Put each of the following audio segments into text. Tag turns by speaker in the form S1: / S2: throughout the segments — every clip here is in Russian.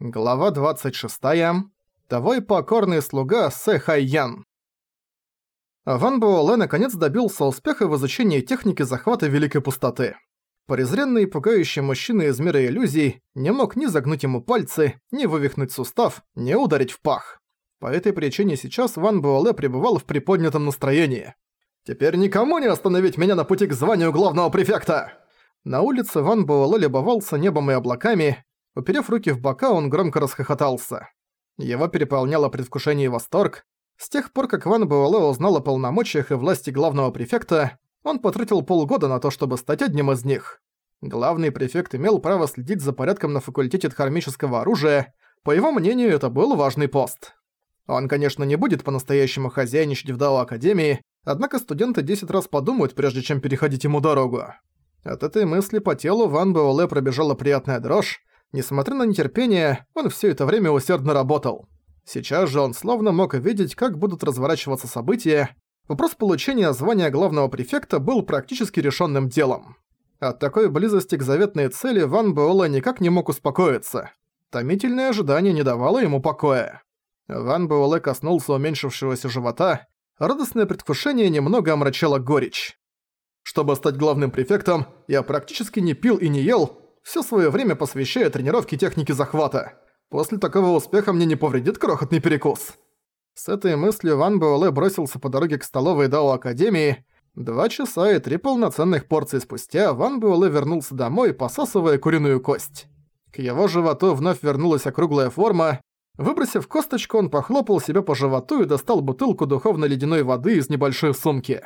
S1: Глава 26. Твой покорный слуга Сэ Хайян. Ван Буэлэ наконец добился успеха в изучении техники захвата Великой Пустоты. Презренный и пугающий мужчина из мира иллюзий не мог ни загнуть ему пальцы, ни вывихнуть сустав, ни ударить в пах. По этой причине сейчас Ван Буэлэ пребывал в приподнятом настроении. «Теперь никому не остановить меня на пути к званию главного префекта!» На улице Ван Буэлэ любовался небом и облаками, Уперев руки в бока, он громко расхохотался. Его переполняло предвкушение и восторг. С тех пор, как Ван Буэлэ узнал о полномочиях и власти главного префекта, он потратил полгода на то, чтобы стать одним из них. Главный префект имел право следить за порядком на факультете хромического оружия, по его мнению, это был важный пост. Он, конечно, не будет по-настоящему хозяйничать в Дао Академии, однако студенты 10 раз подумают, прежде чем переходить ему дорогу. От этой мысли по телу Ван Буэлэ пробежала приятная дрожь, Несмотря на нетерпение, он все это время усердно работал. Сейчас же он словно мог видеть, как будут разворачиваться события. Вопрос получения звания главного префекта был практически решенным делом. От такой близости к заветной цели Ван Буэлэ никак не мог успокоиться. Томительное ожидание не давало ему покоя. Ван Буэлэ коснулся уменьшившегося живота, радостное предвкушение немного омрачало горечь. Чтобы стать главным префектом, я практически не пил и не ел, все свое время посвящаю тренировке техники захвата. После такого успеха мне не повредит крохотный перекус. С этой мыслью Ван Буэлэ бросился по дороге к столовой Дао Академии. Два часа и три полноценных порции спустя Ван Буэлэ вернулся домой, посасывая куриную кость. К его животу вновь вернулась округлая форма. Выбросив косточку, он похлопал себя по животу и достал бутылку духовно-ледяной воды из небольшой сумки.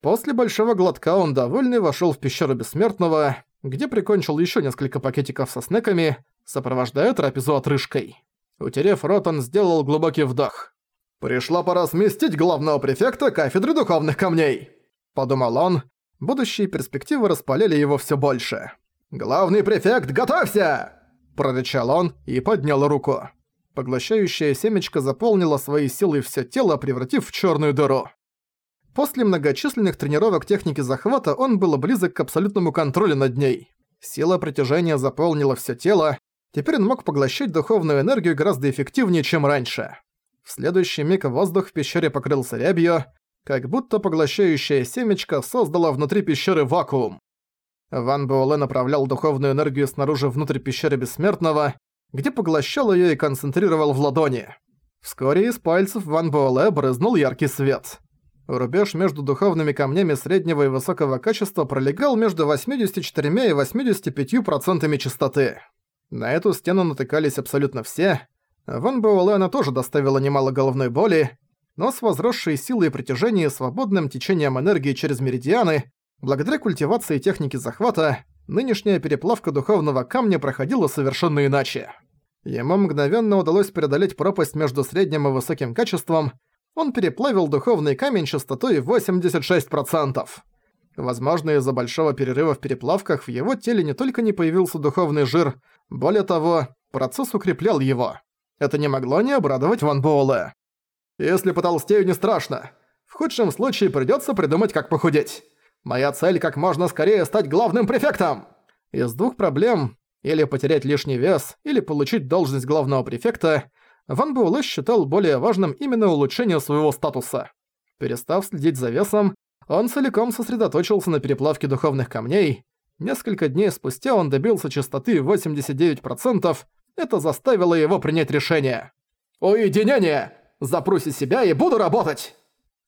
S1: После большого глотка он довольный вошел в пещеру Бессмертного где прикончил еще несколько пакетиков со снеками, сопровождая трапезу отрыжкой. Утерев рот, он сделал глубокий вдох. «Пришла пора сместить главного префекта кафедры духовных камней!» Подумал он. Будущие перспективы распалили его все больше. «Главный префект, готовься!» Прорычал он и поднял руку. Поглощающая семечко заполнило своей силой все тело, превратив в черную дыру. После многочисленных тренировок техники захвата он был близок к абсолютному контролю над ней. Сила притяжения заполнила все тело, теперь он мог поглощать духовную энергию гораздо эффективнее, чем раньше. В следующий миг воздух в пещере покрылся рябью, как будто поглощающая семечко создала внутри пещеры вакуум. Ван Буэлэ направлял духовную энергию снаружи внутрь пещеры Бессмертного, где поглощал ее и концентрировал в ладони. Вскоре из пальцев Ван Буэлэ брызнул яркий свет. Рубеж между духовными камнями среднего и высокого качества пролегал между 84 и 85 процентами частоты. На эту стену натыкались абсолютно все. Ван Буэлэ она тоже доставила немало головной боли, но с возросшей силой притяжения и свободным течением энергии через меридианы, благодаря культивации техники захвата, нынешняя переплавка духовного камня проходила совершенно иначе. Ему мгновенно удалось преодолеть пропасть между средним и высоким качеством – он переплавил духовный камень частотой 86%. Возможно, из-за большого перерыва в переплавках в его теле не только не появился духовный жир, более того, процесс укреплял его. Это не могло не обрадовать Ван Буэлэ. «Если потолстею, не страшно. В худшем случае придётся придумать, как похудеть. Моя цель как можно скорее стать главным префектом!» Из двух проблем – или потерять лишний вес, или получить должность главного префекта Ван Буэлэ считал более важным именно улучшение своего статуса. Перестав следить за весом, он целиком сосредоточился на переплавке духовных камней. Несколько дней спустя он добился частоты 89%, это заставило его принять решение. «Уединение! Запрусь из себя и буду работать!»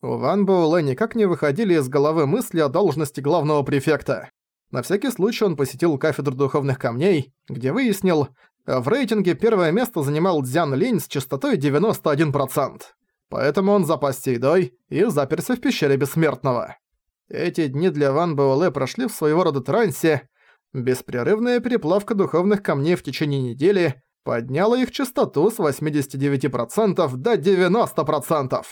S1: У Ван Буэлэ никак не выходили из головы мысли о должности главного префекта. На всякий случай он посетил кафедру духовных камней, где выяснил, в рейтинге первое место занимал Дзян Линь с частотой 91%. Поэтому он запасся едой и заперся в пещере Бессмертного. Эти дни для Ван Буэлэ прошли в своего рода трансе. Беспрерывная переплавка духовных камней в течение недели подняла их частоту с 89% до 90%.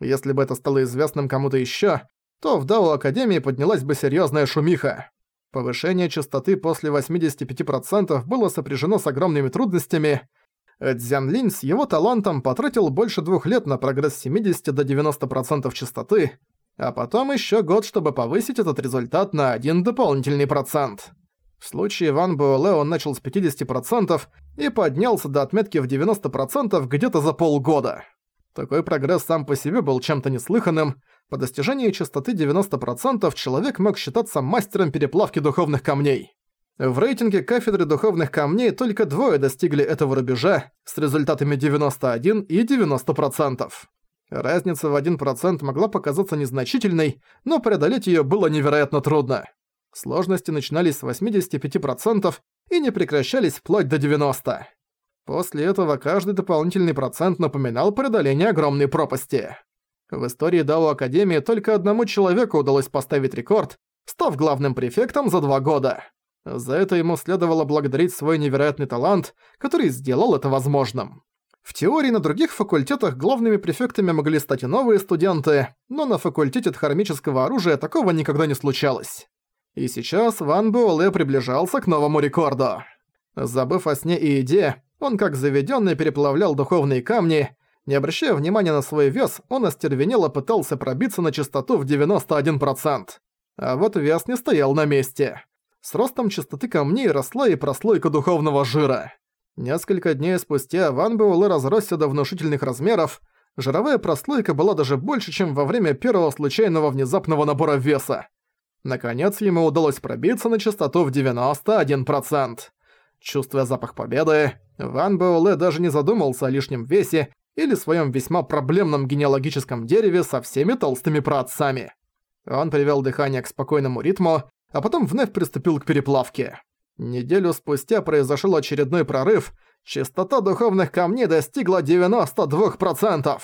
S1: Если бы это стало известным кому-то ещё, то в Дао Академии поднялась бы серьёзная шумиха. Повышение частоты после 85% было сопряжено с огромными трудностями. Дзян Линь с его талантом потратил больше двух лет на прогресс с 70 до 90% частоты, а потом еще год, чтобы повысить этот результат на один дополнительный процент. В случае Ван Буэлэ он начал с 50% и поднялся до отметки в 90% где-то за полгода. Такой прогресс сам по себе был чем-то неслыханным – по достижении частоты 90% человек мог считаться мастером переплавки духовных камней. В рейтинге кафедры духовных камней только двое достигли этого рубежа с результатами 91 и 90%. Разница в 1% могла показаться незначительной, но преодолеть ее было невероятно трудно. Сложности начинались с 85% и не прекращались вплоть до 90%. После этого каждый дополнительный процент напоминал преодоление огромной пропасти. В истории Дао Академии только одному человеку удалось поставить рекорд, став главным префектом за два года. За это ему следовало благодарить свой невероятный талант, который сделал это возможным. В теории на других факультетах главными префектами могли стать и новые студенты, но на факультете дхармического оружия такого никогда не случалось. И сейчас Ван Буэлэ приближался к новому рекорду. Забыв о сне и еде, он как заведённый переплавлял духовные камни, не обращая внимания на свой вес, он остервенело пытался пробиться на частоту в 91%. А вот вес не стоял на месте. С ростом частоты камней росла и прослойка духовного жира. Несколько дней спустя Ван Буэлэ разросся до внушительных размеров, жировая прослойка была даже больше, чем во время первого случайного внезапного набора веса. Наконец ему удалось пробиться на частоту в 91%. Чувствуя запах победы, Ван Буэлэ даже не задумался о лишнем весе или своем весьма проблемном генеалогическом дереве со всеми толстыми праотцами. Он привел дыхание к спокойному ритму, а потом вновь приступил к переплавке. Неделю спустя произошел очередной прорыв, частота духовных камней достигла 92%.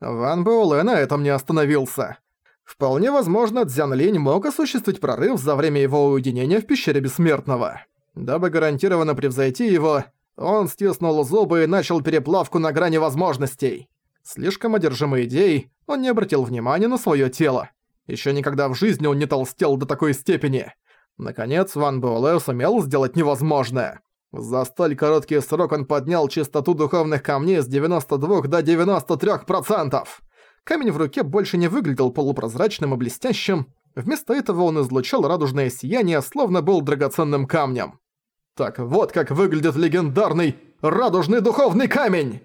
S1: Ван Буэлэ на этом не остановился. Вполне возможно, Дзян Линь мог осуществить прорыв за время его уединения в пещере Бессмертного. Дабы гарантированно превзойти его, он стиснул зубы и начал переплавку на грани возможностей. Слишком одержимый идеей, он не обратил внимания на своё тело. Ещё никогда в жизни он не толстел до такой степени. Наконец, Ван Буэлэ сумел сделать невозможное. За столь короткий срок он поднял частоту духовных камней с 92 до 93%. Камень в руке больше не выглядел полупрозрачным и блестящим, вместо этого он излучал радужное сияние, словно был драгоценным камнем. Так вот как выглядит легендарный радужный духовный камень!»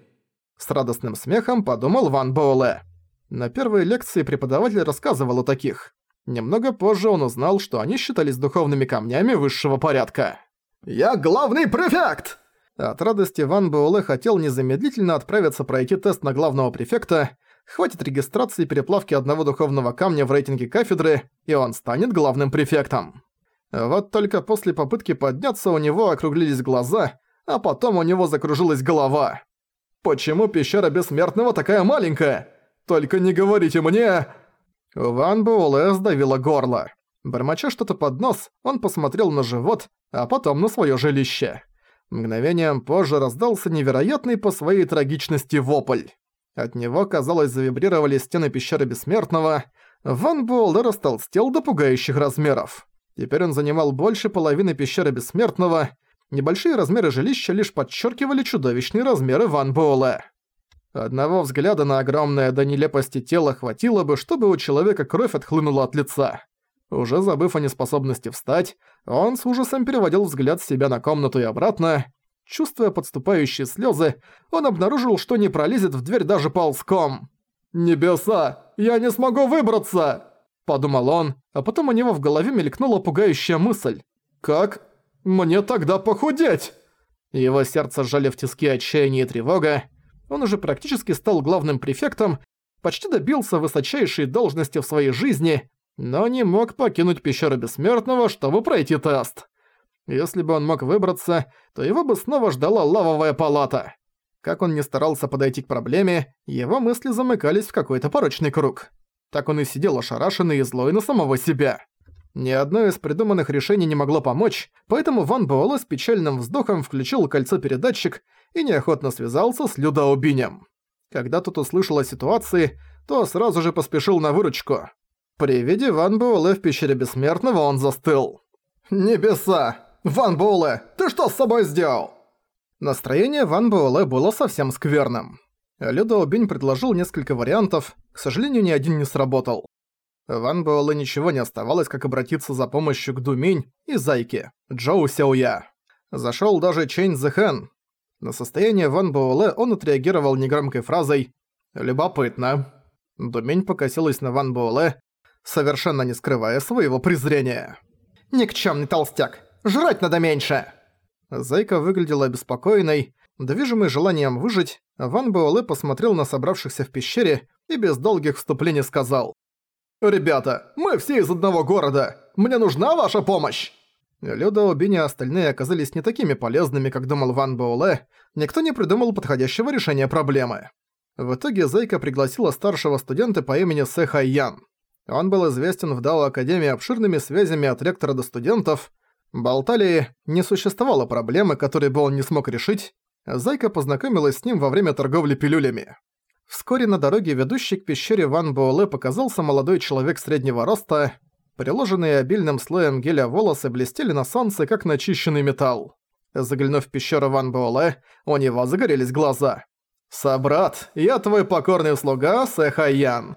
S1: С радостным смехом подумал Ван Боуле. На первой лекции преподаватель рассказывал о таких. Немного позже он узнал, что они считались духовными камнями высшего порядка. «Я главный префект!» От радости Ван Буэлэ хотел незамедлительно отправиться пройти тест на главного префекта, хватит регистрации переплавки одного духовного камня в рейтинге кафедры, и он станет главным префектом. Вот только после попытки подняться у него округлились глаза, а потом у него закружилась голова. «Почему пещера Бессмертного такая маленькая? Только не говорите мне!» Ван Буэлэ сдавило горло. Бормоча что-то под нос, он посмотрел на живот, а потом на своё жилище. Мгновением позже раздался невероятный по своей трагичности вопль. От него, казалось, завибрировали стены пещеры Бессмертного. Ван Буэлэ растолстел до пугающих размеров. Теперь он занимал больше половины пещеры Бессмертного. Небольшие размеры жилища лишь подчеркивали чудовищные размеры Ван Буэлэ. Одного взгляда на огромное до нелепости тело хватило бы, чтобы у человека кровь отхлынула от лица. Уже забыв о неспособности встать, он с ужасом переводил взгляд с себя на комнату и обратно. Чувствуя подступающие слезы, он обнаружил, что не пролезет в дверь даже ползком. «Небеса! Я не смогу выбраться!» подумал он, а потом у него в голове мелькнула пугающая мысль. «Как? Мне тогда похудеть?» Его сердце сжали в тиски отчаяния и тревога. Он уже практически стал главным префектом, почти добился высочайшей должности в своей жизни, но не мог покинуть пещеру Бессмертного, чтобы пройти тест. Если бы он мог выбраться, то его бы снова ждала лавовая палата. Как он не старался подойти к проблеме, его мысли замыкались в какой-то порочный круг так он и сидел ошарашенный и злой на самого себя. Ни одно из придуманных решений не могло помочь, поэтому Ван Буэлэ с печальным вздохом включил кольцо-передатчик и неохотно связался с Людаобинем. Когда тот услышал о ситуации, то сразу же поспешил на выручку. При виде Ван Буэлэ в пещере Бессмертного он застыл. «Небеса! Ван Буэлэ, ты что с собой сделал?» Настроение Ван Буэлэ было совсем скверным. Людо Бинь предложил несколько вариантов, к сожалению, ни один не сработал. Ван Буэлэ ничего не оставалось, как обратиться за помощью к Думинь и Зайке, Джоу Сяоя. Зашёл даже Чэнь Зэхэн. На состояние Ван Буэлэ он отреагировал негромкой фразой «Любопытно». Думинь покосилась на Ван Буэлэ, совершенно не скрывая своего презрения. «Никчёмный толстяк! Жрать надо меньше!» Зайка выглядела обеспокоенной, Движимый желанием выжить, Ван Буэлэ посмотрел на собравшихся в пещере и без долгих вступлений сказал. «Ребята, мы все из одного города! Мне нужна ваша помощь!» Люда, Бини и остальные оказались не такими полезными, как думал Ван Буэлэ. Никто не придумал подходящего решения проблемы. В итоге Зайка пригласила старшего студента по имени Сэ Хайян. Он был известен в Дао Академии обширными связями от ректора до студентов. Болтали, не существовало проблемы, которые бы он не смог решить, Зайка познакомилась с ним во время торговли пилюлями. Вскоре на дороге, ведущей к пещере Ван Буэлэ, показался молодой человек среднего роста. Приложенные обильным слоем геля волосы блестели на солнце, как начищенный металл. Заглянув в пещеру Ван Буэлэ, у него загорелись глаза. «Собрат, я твой покорный слуга Сэхайян.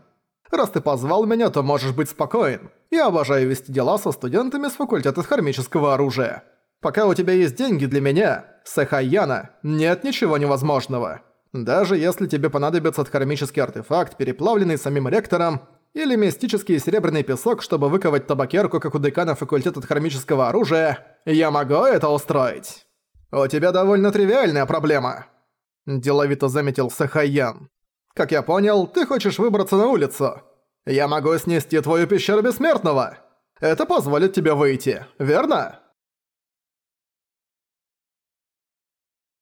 S1: Раз ты позвал меня, то можешь быть спокоен. Я обожаю вести дела со студентами с факультета хармического оружия. Пока у тебя есть деньги для меня, Сахаяна, нет ничего невозможного. Даже если тебе понадобится кармический артефакт, переплавленный самим ректором, или мистический серебряный песок, чтобы выковать табакерку, как у декана факультета хромического оружия, я могу это устроить. У тебя довольно тривиальная проблема. Деловито заметил Сахаян. Как я понял, ты хочешь выбраться на улицу. Я могу снести твою пещеру бессмертного. Это позволит тебе выйти, верно?